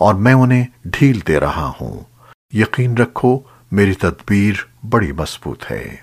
اور میں انہیں ڈھیل دے رہا ہوں۔ یقین رکھو میری تدبیر بڑی مضبوط ہے۔